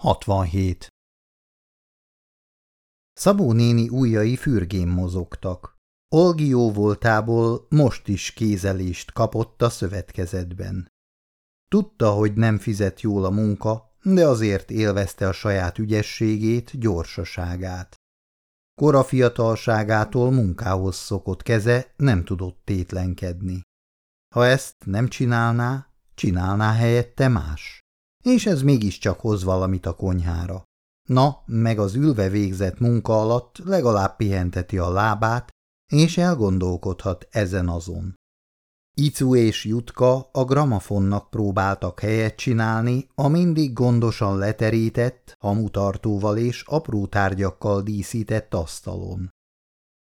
67. Szabó néni ujjai fürgén mozogtak. Olgi jó voltából most is kézelést kapott a szövetkezetben. Tudta, hogy nem fizet jól a munka, de azért élvezte a saját ügyességét, gyorsaságát. Kora fiatalságától munkához szokott keze nem tudott tétlenkedni. Ha ezt nem csinálná, csinálná helyette más és ez mégiscsak hoz valamit a konyhára. Na, meg az ülve végzett munka alatt legalább pihenteti a lábát, és elgondolkodhat ezen azon. Icu és Jutka a gramafonnak próbáltak helyet csinálni a mindig gondosan leterített, hamutartóval és apró tárgyakkal díszített asztalon.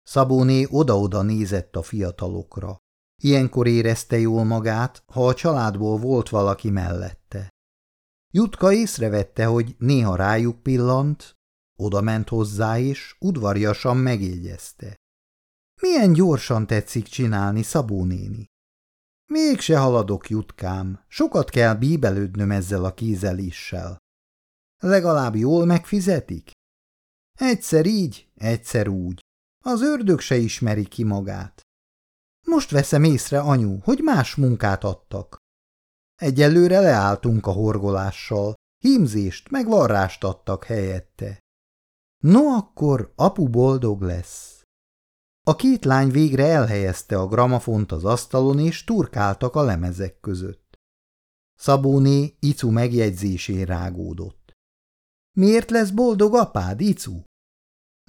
Szabóné oda-oda nézett a fiatalokra. Ilyenkor érezte jól magát, ha a családból volt valaki mellette. Jutka észrevette, hogy néha rájuk pillant, oda ment hozzá, és udvarjasan megjegyezte. Milyen gyorsan tetszik csinálni, Szabó néni. Mégse haladok, Jutkám, sokat kell bíbelődnöm ezzel a kézeléssel. Legalább jól megfizetik? Egyszer így, egyszer úgy. Az ördög se ismeri ki magát. Most veszem észre, anyu, hogy más munkát adtak. Egyelőre leálltunk a horgolással, hímzést meg varrást adtak helyette. No akkor apu boldog lesz. A két lány végre elhelyezte a gramafont az asztalon, és turkáltak a lemezek között. Szabóné Icu megjegyzésén rágódott. Miért lesz boldog apád, Icu?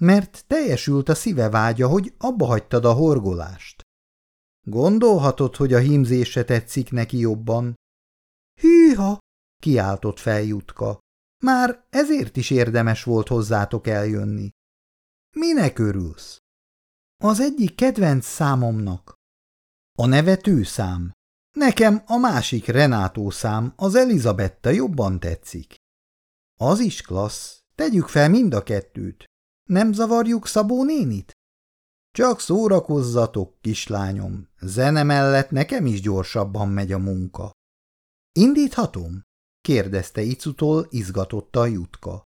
Mert teljesült a szíve vágya, hogy abba hagytad a horgolást. Gondolhatod, hogy a hímzése tetszik neki jobban, Hűha! kiáltott fel Jutka. Már ezért is érdemes volt hozzátok eljönni. Minek örülsz? Az egyik kedvenc számomnak. A nevető szám. Nekem a másik Renátó szám, az Elizabetta jobban tetszik. Az is klassz, tegyük fel mind a kettőt. Nem zavarjuk Szabó nénit? Csak szórakozzatok, kislányom, zene mellett nekem is gyorsabban megy a munka. Indíthatom? kérdezte Icutól izgatotta a jutka.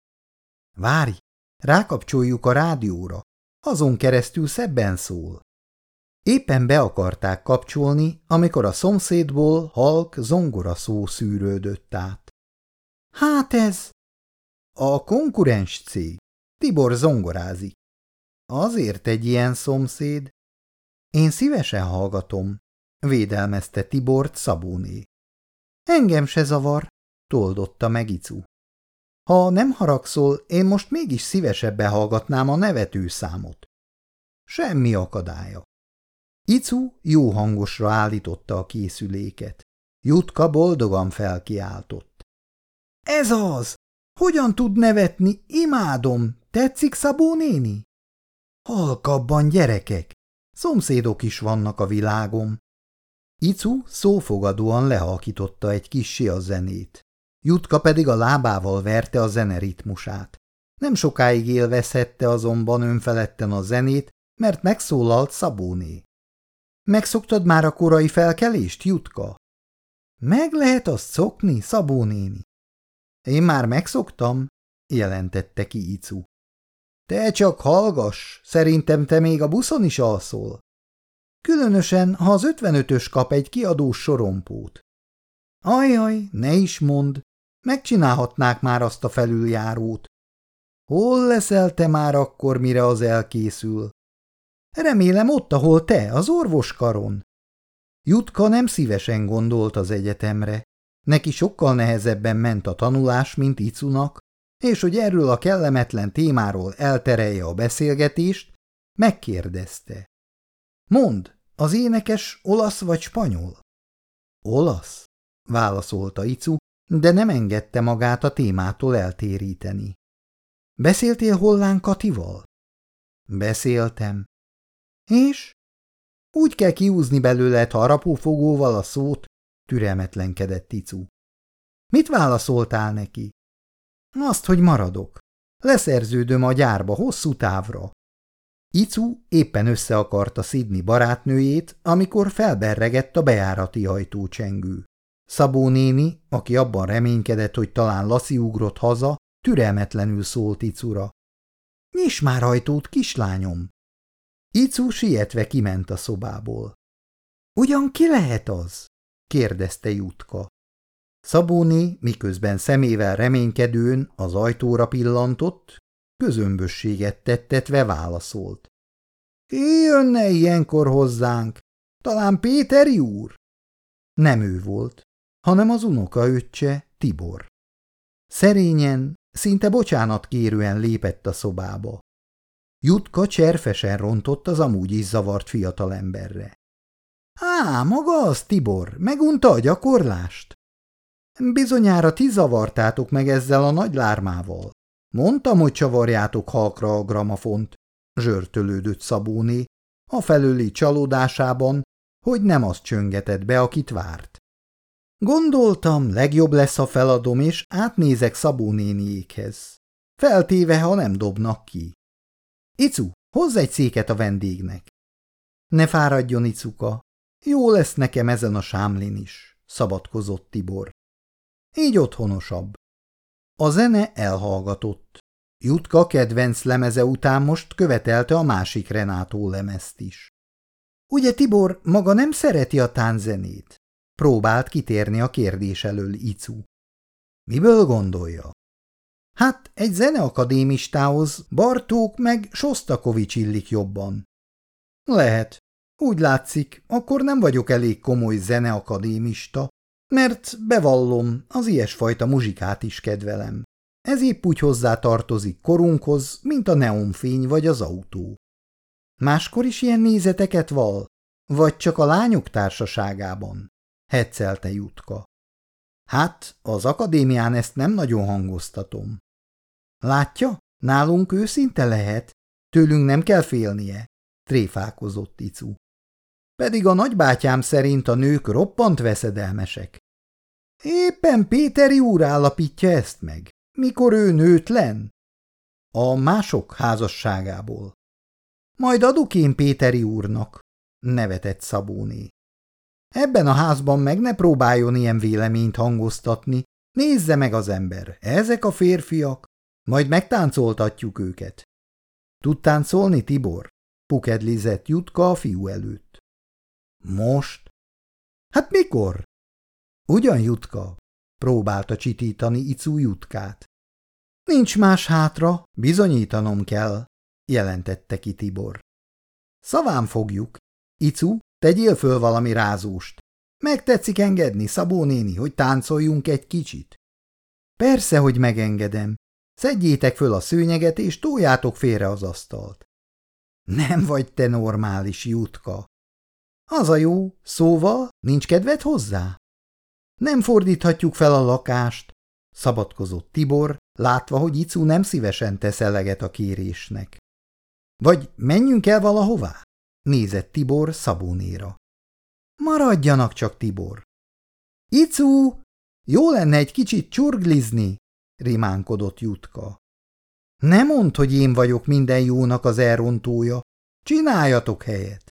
Várj, rákapcsoljuk a rádióra, azon keresztül szebben szól. Éppen be akarták kapcsolni, amikor a szomszédból halk zongora szó szűrődött át. Hát ez... A konkurens cég. Tibor zongorázik. Azért egy ilyen szomszéd. Én szívesen hallgatom, védelmezte Tibort Szabóné. Engem se zavar, toldotta meg Icu. Ha nem haragszol, én most mégis szívesebbe hallgatnám a nevető számot. Semmi akadálya. Icu jó hangosra állította a készüléket. Jutka boldogan felkiáltott. Ez az! Hogyan tud nevetni? Imádom! Tetszik Szabó néni? Halkabban, gyerekek! Szomszédok is vannak a világom. Icu szófogadóan lehalkította egy kissé a zenét. Jutka pedig a lábával verte a zene ritmusát. Nem sokáig élvezhette azonban önfeledten a zenét, mert megszólalt Szabóné. Megszoktad már a korai felkelést, Jutka? Meg lehet azt szokni, Szabó. Én már megszoktam, jelentette ki Icu. Te csak hallgass, szerintem te még a buszon is alszol. Különösen, ha az ötvenötös kap egy kiadós sorompót. Ajaj, ne is mond, megcsinálhatnák már azt a felüljárót. Hol leszel te már akkor, mire az elkészül? Remélem ott, ahol te, az orvoskaron. Jutka nem szívesen gondolt az egyetemre. Neki sokkal nehezebben ment a tanulás, mint Icunak, és hogy erről a kellemetlen témáról elterelje a beszélgetést, megkérdezte. Mond, az énekes olasz vagy spanyol? Olasz, válaszolta Icu, de nem engedte magát a témától eltéríteni. Beszéltél Hollán Katival? Beszéltem. És? Úgy kell kiúzni belőle harapófogóval a szót, türelmetlenkedett Icu. Mit válaszoltál neki? Azt, hogy maradok. Leszerződöm a gyárba hosszú távra. Icu éppen össze akarta szidni barátnőjét, amikor felberregett a bejárati ajtócsengő. Szabó néni, aki abban reménykedett, hogy talán Lassi ugrott haza, türelmetlenül szólt Icura. Nyis már ajtót, kislányom! Icu sietve kiment a szobából. Ugyan ki lehet az? kérdezte Jutka. Szabóni, miközben szemével reménykedőn az ajtóra pillantott, közömbösséget tettetve válaszolt. Ki jönne ilyenkor hozzánk? Talán Péteri úr? Nem ő volt, hanem az unokaöccse Tibor. Szerényen, szinte bocsánat kérően lépett a szobába. Jutka cserfesen rontott az amúgy is zavart fiatalemberre. Á, maga az, Tibor, megunta a gyakorlást? Bizonyára ti zavartátok meg ezzel a nagy lármával. Mondtam, hogy csavarjátok halkra a gramafont, zsörtölődött Szabóné, a felőli csalódásában, hogy nem azt csöngetett be, akit várt. Gondoltam, legjobb lesz, ha feladom, és átnézek Szabó néniékhez. Feltéve, ha nem dobnak ki. Icu, hozz egy széket a vendégnek. Ne fáradjon, Icuka. Jó lesz nekem ezen a sámlin is, szabadkozott Tibor. Így otthonosabb. A zene elhallgatott. Jutka kedvenc lemeze után most követelte a másik Renátó lemezt is. Ugye Tibor maga nem szereti a tánzenét? Próbált kitérni a kérdés elől Icu. Miből gondolja? Hát egy zeneakadémistához Bartók meg Sostakovics illik jobban. Lehet. Úgy látszik, akkor nem vagyok elég komoly zeneakadémista, mert bevallom, az ilyesfajta muzsikát is kedvelem. Ez épp úgy hozzá tartozik korunkhoz, mint a neonfény vagy az autó. Máskor is ilyen nézeteket val? Vagy csak a lányok társaságában? Hetszelte Jutka. Hát, az akadémián ezt nem nagyon hangoztatom. Látja, nálunk őszinte lehet, tőlünk nem kell félnie, tréfálkozott Icu. Pedig a nagybátyám szerint a nők roppant veszedelmesek. Éppen Péteri úr állapítja ezt meg, mikor ő nőtlen. A mások házasságából. Majd adok én Péteri úrnak, nevetett Szabóné. Ebben a házban meg ne próbáljon ilyen véleményt hangoztatni, nézze meg az ember, ezek a férfiak, majd megtáncoltatjuk őket. Tud táncolni, Tibor? Pukedlizett Jutka a fiú előtt. Most? Hát mikor? Ugyan, Jutka? Próbálta csitítani Icu Jutkát. Nincs más hátra, bizonyítanom kell, jelentette ki Tibor. Szaván fogjuk. Icu, tegyél föl valami rázóst. Megtetszik engedni, Szabó néni, hogy táncoljunk egy kicsit? Persze, hogy megengedem. Szedjétek föl a szőnyeget, és tójátok félre az asztalt. Nem vagy te normális, Jutka. Az a jó, szóval nincs kedved hozzá? Nem fordíthatjuk fel a lakást, szabadkozott Tibor, látva, hogy Icu nem szívesen tesz eleget a kérésnek. Vagy menjünk el valahová? Nézett Tibor Szabónéra. Maradjanak csak, Tibor. Icu, jó lenne egy kicsit csurglizni, rimánkodott Jutka. Ne mondd, hogy én vagyok minden jónak az elrontója. Csináljatok helyet.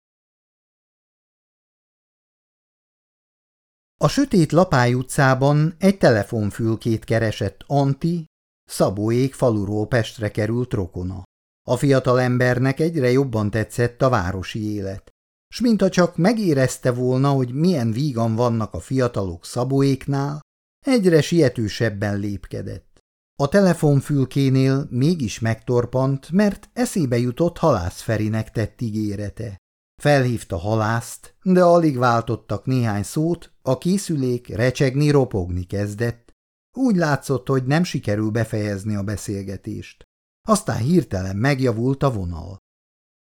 A sötét Lapály utcában egy telefonfülkét keresett Anti, Szabóék faluról Pestre került rokona. A fiatal embernek egyre jobban tetszett a városi élet, s mintha csak megérezte volna, hogy milyen vígan vannak a fiatalok Szabóéknál, egyre sietősebben lépkedett. A telefonfülkénél mégis megtorpant, mert eszébe jutott halász Ferinek tett ígérete. Felhívta halászt, de alig váltottak néhány szót, a készülék recsegni, ropogni kezdett. Úgy látszott, hogy nem sikerül befejezni a beszélgetést. Aztán hirtelen megjavult a vonal.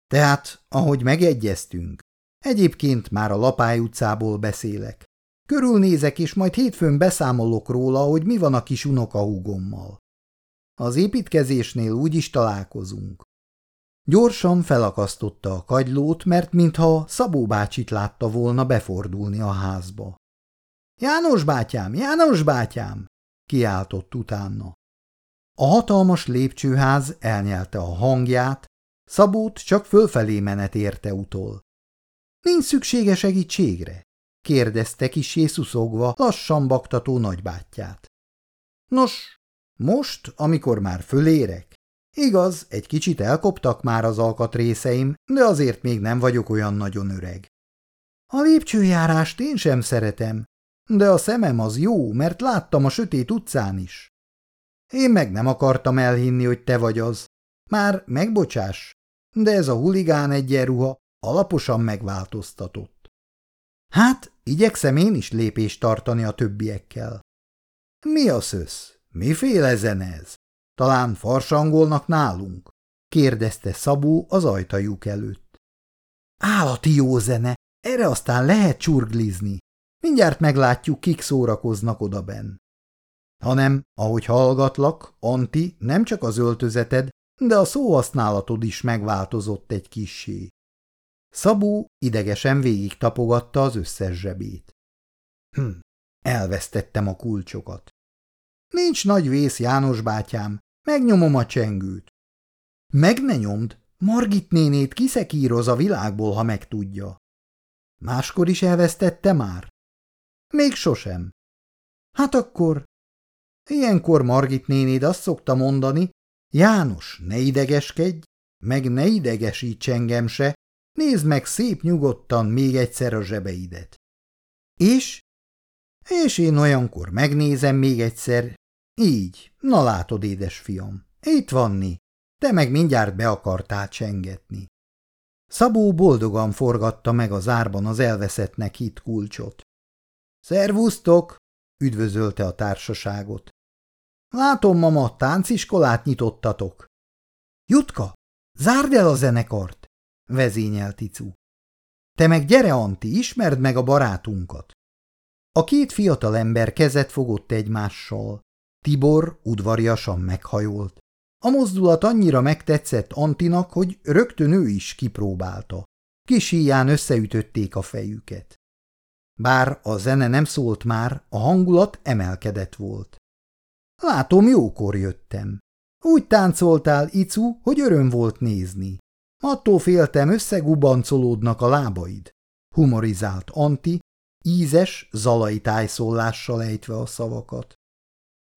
Tehát, ahogy megegyeztünk, egyébként már a Lapály utcából beszélek. Körülnézek, és majd hétfőn beszámolok róla, hogy mi van a kis unokahúgommal. Az építkezésnél úgy is találkozunk. Gyorsan felakasztotta a kagylót, mert mintha Szabó bácsit látta volna befordulni a házba. – János bátyám, János bátyám! – kiáltott utána. A hatalmas lépcsőház elnyelte a hangját, Szabót csak fölfelé menet érte utol. – Nincs szüksége segítségre? – kérdezte kisé szuszogva lassan baktató nagybátyját. – Nos, Most, amikor már fölérek? Igaz, egy kicsit elkoptak már az alkatrészeim, de azért még nem vagyok olyan nagyon öreg. A lépcsőjárást én sem szeretem, de a szemem az jó, mert láttam a sötét utcán is. Én meg nem akartam elhinni, hogy te vagy az. Már megbocsás, de ez a huligán egyenruha alaposan megváltoztatott. Hát, igyekszem én is lépést tartani a többiekkel. Mi a szösz? Miféle zene ez? Talán farsangolnak nálunk? kérdezte Szabó az ajtajuk előtt. Állati jó zene, erre aztán lehet csurglizni. Mindjárt meglátjuk, kik szórakoznak odaben. Hanem, ahogy hallgatlak, Anti, nem csak az öltözeted, de a szóhasználatod is megváltozott egy kissé. Szabó idegesen végig tapogatta az összes zsebét. Hm, elvesztettem a kulcsokat. Nincs nagy vész, János bátyám, megnyomom a csengőt. Meg ne nyomd, Margit nénét kiszekíroz a világból, ha megtudja. Máskor is elvesztette már? Még sosem. Hát akkor... Ilyenkor Margit nénéd azt szokta mondani, János, ne idegeskedj, meg ne idegesíts engem se, nézd meg szép nyugodtan még egyszer a zsebeidet. És? És én olyankor megnézem még egyszer. Így, na látod, édes fiam, itt vanni, te meg mindjárt be akartál csengetni. Szabó boldogan forgatta meg az árban az elveszettnek hit kulcsot. Szervusztok! üdvözölte a társaságot. Látom, mama, tánciskolát nyitottatok. Jutka, zárd el a zenekart, vezényelt Icu. Te meg gyere, Anti, ismerd meg a barátunkat. A két fiatal ember kezet fogott egymással. Tibor udvariasan meghajolt. A mozdulat annyira megtetszett Antinak, hogy rögtön ő is kipróbálta. Kis híján összeütötték a fejüket. Bár a zene nem szólt már, a hangulat emelkedett volt. Látom, jókor jöttem. Úgy táncoltál, Icu, hogy öröm volt nézni. Attól féltem, összegubancolódnak a lábaid. Humorizált Anti, ízes, zalai tájszólással ejtve a szavakat.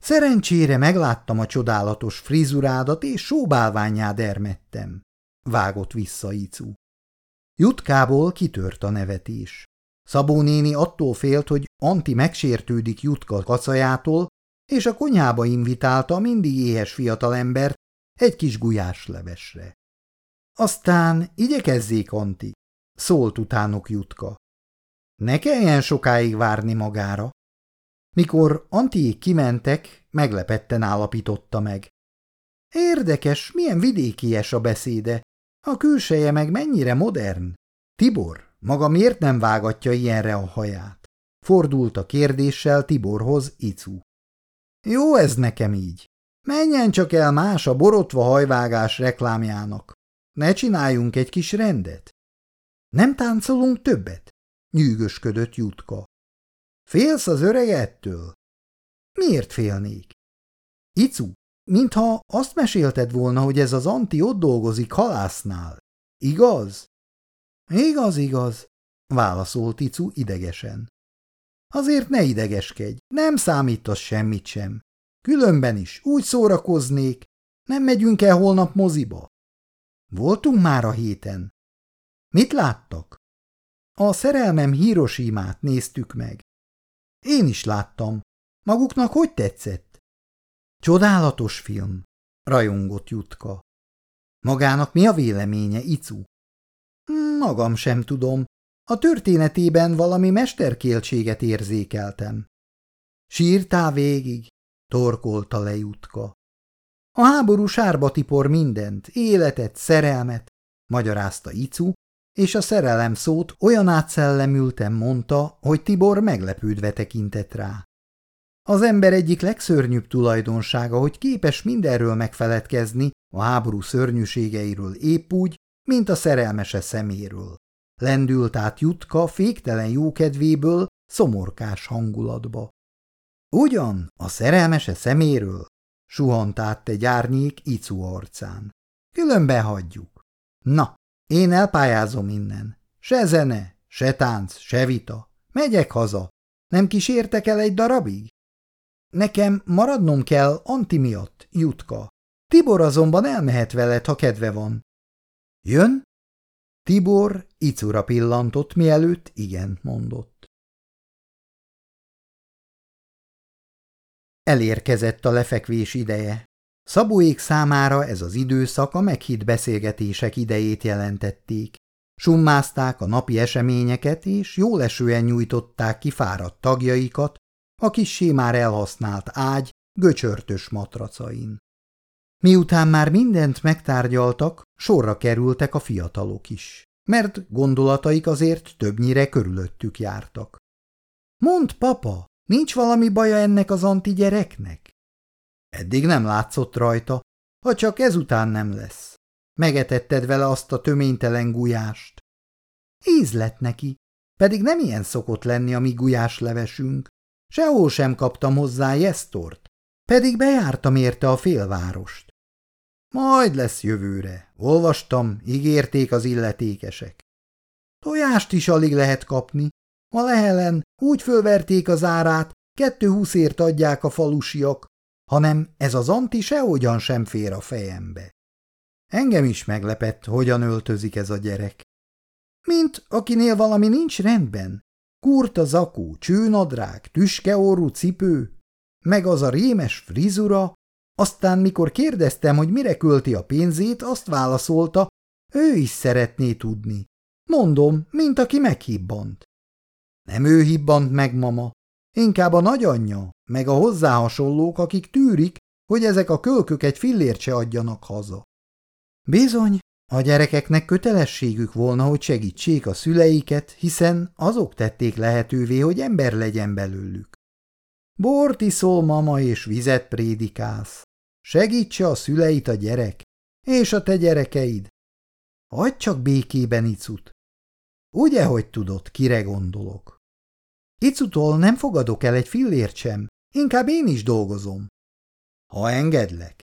Szerencsére megláttam a csodálatos frizurádat, és sóbálványá dermettem. Vágott vissza Icu. Jutkából kitört a nevetés. Szabó néni attól félt, hogy Anti megsértődik Jutka kacajától, és a konyhába invitálta a mindig éhes fiatalembert egy kis gulyáslevesre. Aztán igyekezzék, Anti, szólt utánok Jutka. Ne kelljen sokáig várni magára. Mikor Antiék kimentek, meglepetten állapította meg. Érdekes, milyen vidékies a beszéde, a külseje meg mennyire modern. Tibor, maga miért nem vágatja ilyenre a haját? Fordult a kérdéssel Tiborhoz Icu. Jó ez nekem így. Menjen csak el más a borotva hajvágás reklámjának. Ne csináljunk egy kis rendet. Nem táncolunk többet? Nyűgösködött Jutka. Félsz az öregettől? Miért félnék? Icu, mintha azt mesélted volna, hogy ez az anti ott dolgozik halásznál. Igaz? Igaz, igaz, válaszolt Icu idegesen. Azért ne idegeskedj, nem számítasz semmit sem. Különben is úgy szórakoznék, nem megyünk el holnap moziba. Voltunk már a héten. Mit láttak? A szerelmem Hiroshimát néztük meg. Én is láttam. Maguknak hogy tetszett? Csodálatos film, rajongott Jutka. Magának mi a véleménye, Icu? Magam sem tudom, a történetében valami mesterkéltséget érzékeltem. Sírtál végig? torkolta le Jutka. A háború sárba tipor mindent, életet, szerelmet, magyarázta Icu, és a szerelem szót olyan átszellemülten mondta, hogy Tibor meglepődve tekintett rá. Az ember egyik legszörnyűbb tulajdonsága, hogy képes mindenről megfeledkezni, a háború szörnyűségeiről épp úgy, mint a szerelmese szeméről. Lendült át Jutka féktelen jókedvéből szomorkás hangulatba. Ugyan, a szerelmese szeméről? Suhant át egy árnyék Icu arcán. Különben hagyjuk. Na, én elpályázom innen. Se zene, se tánc, se vita. Megyek haza. Nem kísértek el egy darabig? Nekem maradnom kell Anti miatt, Jutka. Tibor azonban elmehet veled, ha kedve van. Jön? Tibor icura pillantott, mielőtt igent mondott. Elérkezett a lefekvés ideje. Szabóék számára ez az időszak a meghitt beszélgetések idejét jelentették. Summázták a napi eseményeket, és jól esően nyújtották ki fáradt tagjaikat a kis már elhasznált ágy göcsörtös matracain. Miután már mindent megtárgyaltak, sorra kerültek a fiatalok is, mert gondolataik azért többnyire körülöttük jártak. – Mond, papa, nincs valami baja ennek az anti gyereknek? Eddig nem látszott rajta, ha csak ezután nem lesz. Megetetted vele azt a töménytelen gulyást. Íz lett neki, pedig nem ilyen szokott lenni a mi gulyáslevesünk. Sehol sem kaptam hozzá jesztort, pedig bejártam érte a félvárost. Majd lesz jövőre. Olvastam, ígérték az illetékesek. Tojást is alig lehet kapni. A lehelen úgy fölverték az árát, kettő húszért adják a falusiak, hanem ez az anti sehogyan sem fér a fejembe. Engem is meglepett, hogyan öltözik ez a gyerek. Mint akinél valami nincs rendben. Kurta zakó, csőnadrág, tüskeorú cipő, meg az a rémes frizura, aztán mikor kérdeztem, hogy mire költi a pénzét, azt válaszolta, ő is szeretné tudni. Mondom, mint aki meghibbant. Nem ő hibbant meg, mama, inkább a nagyanyja, meg a hozzá hasonlók, akik tűrik, hogy ezek a kölkök egy fillért se adjanak haza. Bizony, a gyerekeknek kötelességük volna, hogy segítsék a szüleiket, hiszen azok tették lehetővé, hogy ember legyen belőlük. Bort iszol, mama, és vizet prédikálsz. Segítse a szüleit a gyerek, és a te gyerekeid. Hagy csak békében Icut. Ugye, hogy tudod, kire gondolok? Icutól nem fogadok el egy fillért sem, inkább én is dolgozom. Ha engedlek.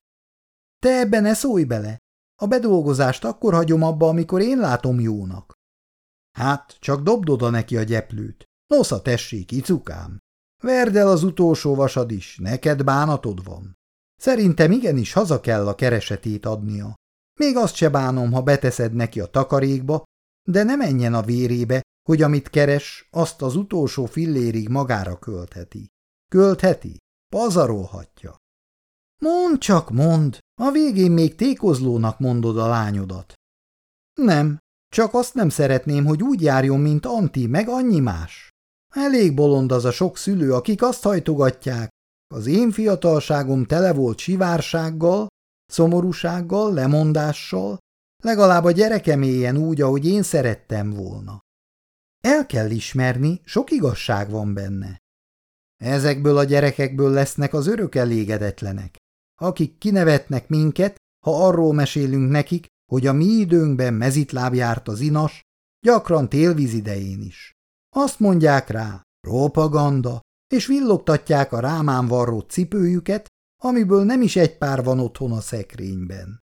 Te ebben ne szólj bele, a bedolgozást akkor hagyom abba, amikor én látom jónak. Hát, csak dobd oda neki a gyeplőt. Nosza tessék, icukám. Verd el az utolsó vasad is, neked bánatod van. Szerintem igenis haza kell a keresetét adnia. Még azt se bánom, ha beteszed neki a takarékba, de ne menjen a vérébe, hogy amit keres, azt az utolsó fillérig magára költheti. Költheti? Pazarolhatja. Mond csak, mond, a végén még tékozlónak mondod a lányodat. Nem, csak azt nem szeretném, hogy úgy járjon, mint Anti, meg annyi más. Elég bolond az a sok szülő, akik azt hajtogatják, az én fiatalságom tele volt sivársággal, szomorúsággal, lemondással, legalább a gyerekem éljen úgy, ahogy én szerettem volna. El kell ismerni, sok igazság van benne. Ezekből a gyerekekből lesznek az örök elégedetlenek, akik kinevetnek minket, ha arról mesélünk nekik, hogy a mi időnkben mezitláb járt az inas, gyakran télvíz idején is. Azt mondják rá, propaganda, és villogtatják a rámán varrott cipőjüket, amiből nem is egy pár van otthon a szekrényben.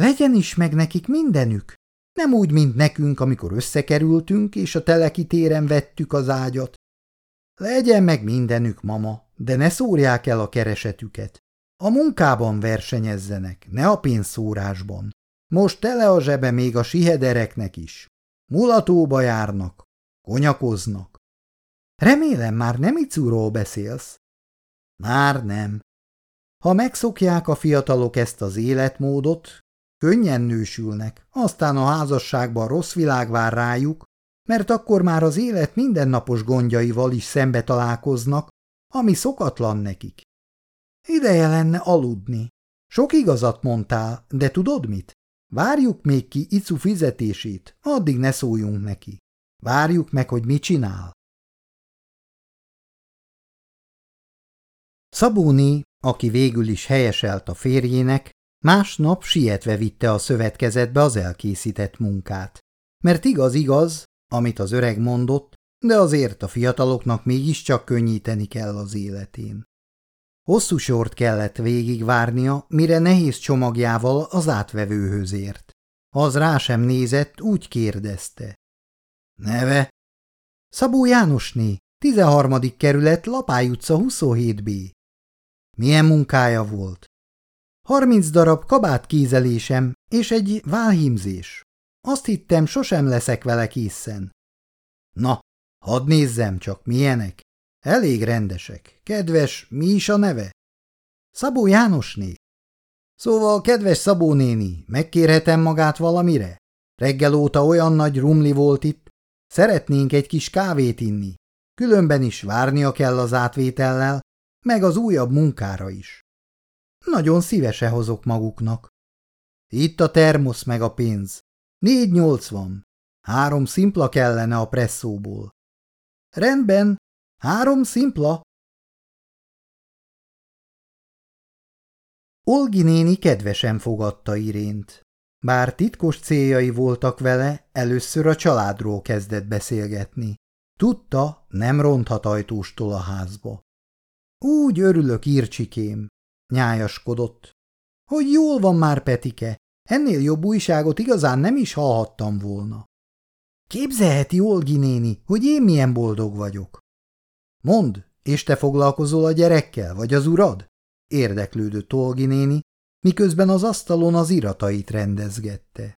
Legyen is meg nekik mindenük, nem úgy, mint nekünk, amikor összekerültünk, és a teleki téren vettük az ágyat. Legyen meg mindenük, mama, de ne szórják el a keresetüket. A munkában versenyezzenek, ne a pénzszórásban. Most tele a zsebe még a sihedereknek is. Mulatóba járnak, konyakoznak. Remélem már nem Icúról beszélsz? Már nem. Ha megszokják a fiatalok ezt az életmódot, könnyen nősülnek, aztán a házasságban rossz világ vár rájuk, mert akkor már az élet mindennapos gondjaival is szembe találkoznak, ami szokatlan nekik. Ideje lenne aludni. Sok igazat mondtál, de tudod mit? Várjuk még ki Icu fizetését, addig ne szóljunk neki. Várjuk meg, hogy mit csinál. Szabóni, aki végül is helyeselt a férjének, másnap sietve vitte a szövetkezetbe az elkészített munkát. Mert igaz-igaz, amit az öreg mondott, de azért a fiataloknak mégiscsak könnyíteni kell az életén. Hosszú sort kellett végigvárnia, mire nehéz csomagjával az átvevőhöz ért. Az rá sem nézett, úgy kérdezte. Neve? Szabó Jánosné, 13. kerület, Lapály utca 27B. Milyen munkája volt? Harminc darab kabát kézelésem és egy válhímzés. Azt hittem, sosem leszek vele készen. Na, hadd nézzem csak, milyenek. Elég rendesek. Kedves, mi is a neve? Szabó Jánosné. Szóval, kedves Szabó néni, megkérhetem magát valamire? Reggel óta olyan nagy rumli volt itt. Szeretnénk egy kis kávét inni. Különben is várnia kell az átvétellel, meg az újabb munkára is. Nagyon szívese hozok maguknak. Itt a termosz meg a pénz. Négy nyolcvan. Három szimpla kellene a presszóból. Rendben, három szimpla. Olgi néni kedvesen fogadta Irént. Bár titkos céljai voltak vele, először a családról kezdett beszélgetni. Tudta, nem ronthat ajtóstól a házba. Úgy örülök, írcsikém, nyájaskodott. Hogy jól van már, Petike, ennél jobb újságot igazán nem is hallhattam volna. Képzelheti Olgi néni, hogy én milyen boldog vagyok. Mond, és te foglalkozol a gyerekkel, vagy az urad? Érdeklődött Olgi néni, miközben az asztalon az iratait rendezgette.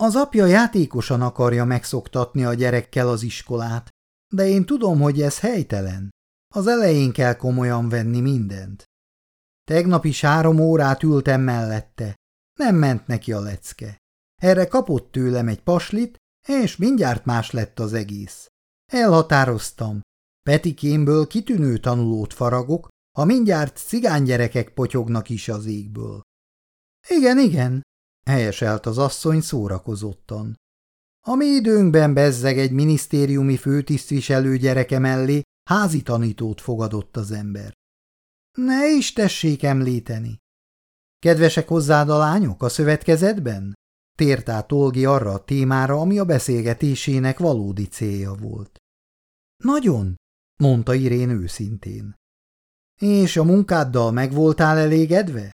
Az apja játékosan akarja megszoktatni a gyerekkel az iskolát, de én tudom, hogy ez helytelen. Az elején kell komolyan venni mindent. Tegnap is három órát ültem mellette. Nem ment neki a lecke. Erre kapott tőlem egy paslit, és mindjárt más lett az egész. Elhatároztam. Petikémből kitűnő tanulót faragok, ha mindjárt cigánygyerekek potyognak is az égből. Igen, igen, helyeselt az asszony szórakozottan. A mi időnkben bezzeg egy minisztériumi főtisztviselő gyereke mellé házi tanítót fogadott az ember. Ne is tessék említeni. Kedvesek hozzád a lányok a szövetkezetben? Tért át Olgi arra a témára, ami a beszélgetésének valódi célja volt. Nagyon, mondta Irén őszintén. És a munkáddal meg voltál elégedve?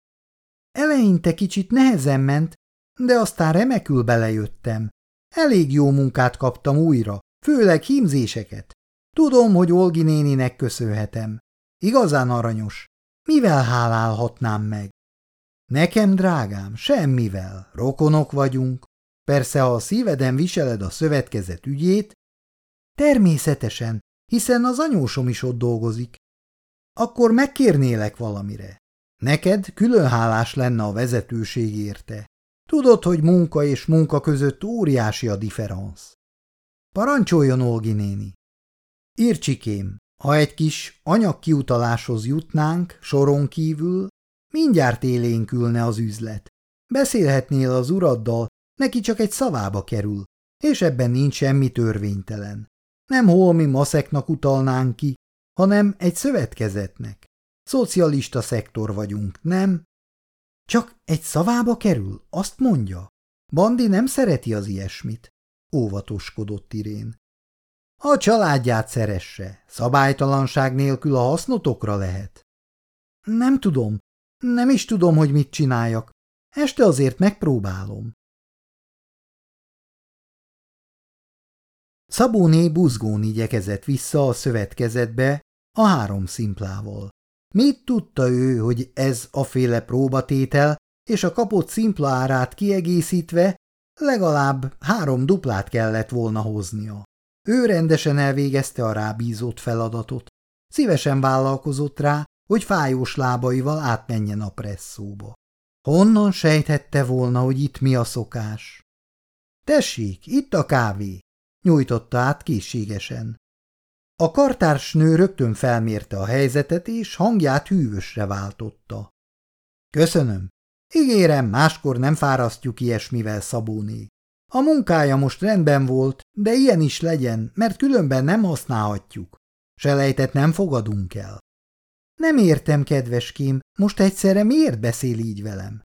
Eleinte kicsit nehezen ment, de aztán remekül belejöttem. Elég jó munkát kaptam újra, főleg hímzéseket. Tudom, hogy Olgi néninek köszönhetem. Igazán aranyos. Mivel hálálhatnám meg? Nekem, drágám, semmivel. Rokonok vagyunk. Persze, ha a szíveden viseled a szövetkezet ügyét, természetesen, hiszen az anyósom is ott dolgozik. Akkor megkérnélek valamire. Neked külön hálás lenne a vezetőség érte. Tudod, hogy munka és munka között óriási a differenc. Parancsoljon, Olgi néni. Ircsikém, ha egy kis anyagkiutaláshoz jutnánk, soron kívül, mindjárt élénkülne az üzlet. Beszélhetnél az uraddal, neki csak egy szavába kerül, és ebben nincs semmi törvénytelen. Nem holmi maszeknak utalnánk ki, hanem egy szövetkezetnek. Szocialista szektor vagyunk, nem? Csak egy szavába kerül, azt mondja. Bandi nem szereti az ilyesmit, óvatoskodott Irén. A családját szeresse, szabálytalanság nélkül a hasznotokra lehet. Nem tudom, nem is tudom, hogy mit csináljak. Este azért megpróbálom. Szabóné buzgón igyekezett vissza a szövetkezetbe a három szimplával. Mit tudta ő, hogy ez a féle próbatétel, és a kapott szimpla árát kiegészítve legalább három duplát kellett volna hoznia. Ő rendesen elvégezte a rábízott feladatot. Szívesen vállalkozott rá, hogy fájós lábaival átmenjen a presszóba. Honnan sejthette volna, hogy itt mi a szokás? Tessék, itt a kávé, nyújtotta át készségesen. A kartársnő rögtön felmérte a helyzetet, és hangját hűvösre váltotta. Köszönöm. Ígérem, máskor nem fárasztjuk ilyesmivel Szabóné. A munkája most rendben volt, de ilyen is legyen, mert különben nem használhatjuk. Selejtet nem fogadunk el. Nem értem, kedves Kim, most egyszerre miért beszél így velem?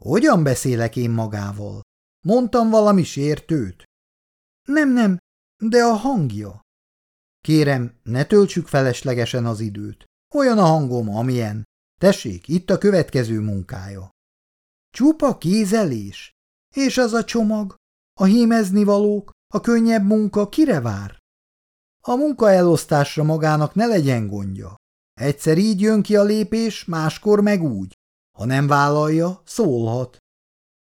Hogyan beszélek én magával? Mondtam valami sértőt? Nem, nem, de a hangja. Kérem, ne töltsük feleslegesen az időt. Olyan a hangom, amilyen. Tessék, itt a következő munkája. Csupa kézelés? És az a csomag? A hímezni valók? A könnyebb munka kire vár? A munka elosztásra magának ne legyen gondja. Egyszer így jön ki a lépés, máskor meg úgy. Ha nem vállalja, szólhat.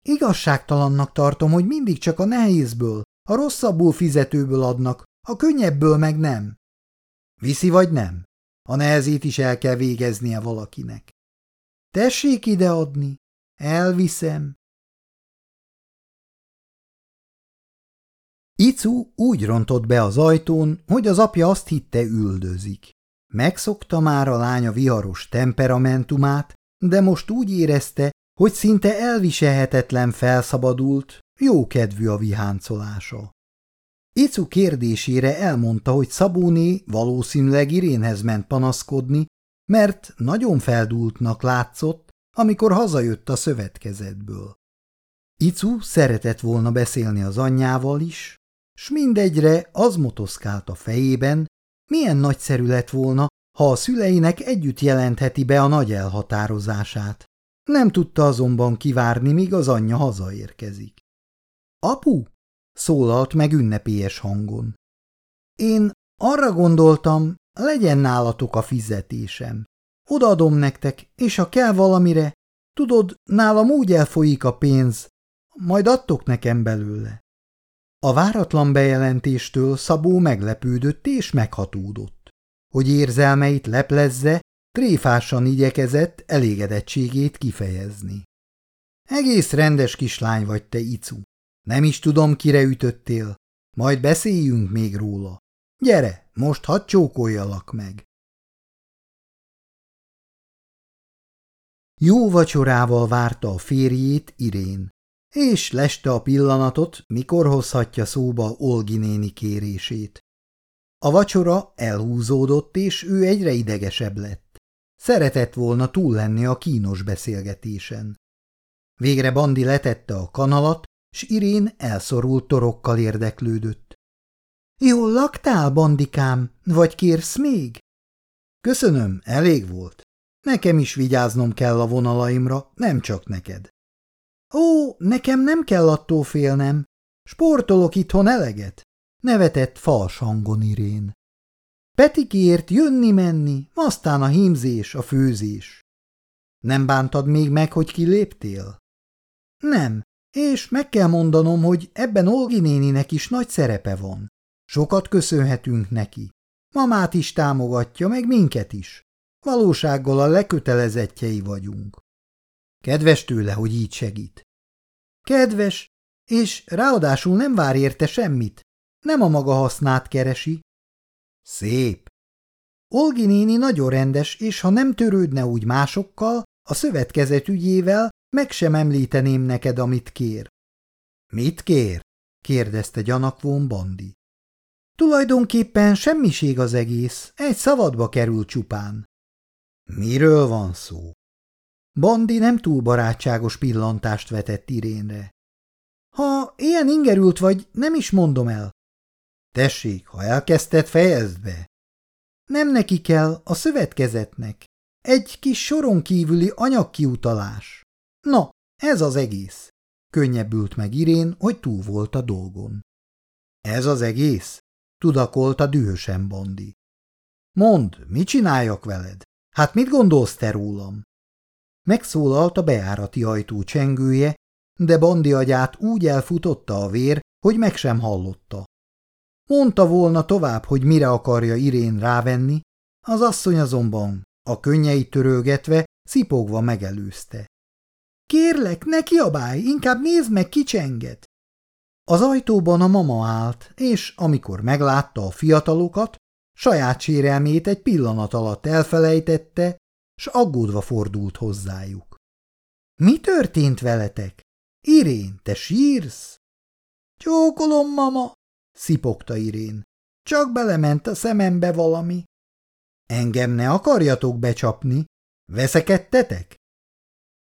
Igazságtalannak tartom, hogy mindig csak a nehézből, a rosszabbul fizetőből adnak, a könnyebből meg nem. Viszi vagy nem? A nehezét is el kell végeznie valakinek. Tessék ide adni, elviszem. Icu úgy rontott be az ajtón, hogy az apja azt hitte üldözik. Megszokta már a lánya viharos temperamentumát, de most úgy érezte, hogy szinte elviselhetetlen felszabadult, jókedvű a viháncolása. Icu kérdésére elmondta, hogy Szabóné valószínűleg Irénhez ment panaszkodni, mert nagyon feldúltnak látszott, amikor hazajött a szövetkezetből. Icu szeretett volna beszélni az anyjával is, s mindegyre az motoszkált a fejében, milyen nagyszerű lett volna, ha a szüleinek együtt jelentheti be a nagy elhatározását. Nem tudta azonban kivárni, míg az anyja hazaérkezik. – Apu! – szólalt meg ünnepélyes hangon. – Én arra gondoltam, legyen nálatok a fizetésem. Odaadom nektek, és ha kell valamire, tudod, nálam úgy elfolyik a pénz, majd adtok nekem belőle. A váratlan bejelentéstől Szabó meglepődött és meghatódott. Hogy érzelmeit leplezze, tréfásan igyekezett elégedettségét kifejezni. Egész rendes kislány vagy te, Icu. Nem is tudom, kire ütöttél. Majd beszéljünk még róla. Gyere, most hadd csókoljalak meg. Jó vacsorával várta a férjét Irén, és leste a pillanatot, mikor hozhatja szóba Olgi néni kérését. A vacsora elhúzódott, és ő egyre idegesebb lett. Szeretett volna túl lenni a kínos beszélgetésen. Végre Bandi letette a kanalat, s Irén elszorult torokkal érdeklődött. – Jól laktál, Bandikám, vagy kérsz még? – Köszönöm, elég volt. Nekem is vigyáznom kell a vonalaimra, nem csak neked. Ó, nekem nem kell attól félnem. Sportolok itthon eleget, nevetett fals hangon Irén. Petikiért jönni-menni, aztán a hímzés, a főzés. Nem bántad még meg, hogy kiléptél? Nem, és meg kell mondanom, hogy ebben Olgi néninek is nagy szerepe van. Sokat köszönhetünk neki. Mamát is támogatja, meg minket is. Valósággal a lekötelezettjei vagyunk. Kedves tőle, hogy így segít. Kedves, és ráadásul nem vár érte semmit. Nem a maga hasznát keresi. Szép. Olgi néni nagyon rendes, és ha nem törődne úgy másokkal, a szövetkezet ügyével meg sem említeném neked, amit kér. Mit kér? kérdezte gyanakvón Bandi. Tulajdonképpen semmiség az egész, egy szavadba kerül csupán. Miről van szó? Bandi nem túl barátságos pillantást vetett Irénre. Ha ilyen ingerült vagy, nem is mondom el. Tessék, ha elkezdted, fejezd be. Nem neki kell, a szövetkezetnek. Egy kis soron kívüli anyagkiutalás. Na, ez az egész. Könnyebbült meg Irén, hogy túl volt a dolgon. Ez az egész? Tudakolta dühösen Bandi. Mondd, mit csináljak veled? Hát mit gondolsz te rólam? Megszólalt a beárati ajtó csengője, de Bandi agyát úgy elfutotta a vér, hogy meg sem hallotta. Mondta volna tovább, hogy mire akarja Irén rávenni, az asszony azonban, a könnyeit törölgetve, szipogva megelőzte. Kérlek, ne kiabálj, inkább nézd meg, kicsenget! Az ajtóban a mama állt, és amikor meglátta a fiatalokat, saját sérelmét egy pillanat alatt elfelejtette, s aggódva fordult hozzájuk. – Mi történt veletek? Irén, te sírsz? – Csókolom, mama! – szipogta Irén. – Csak belement a szemembe valami. – Engem ne akarjatok becsapni. Veszekedtetek?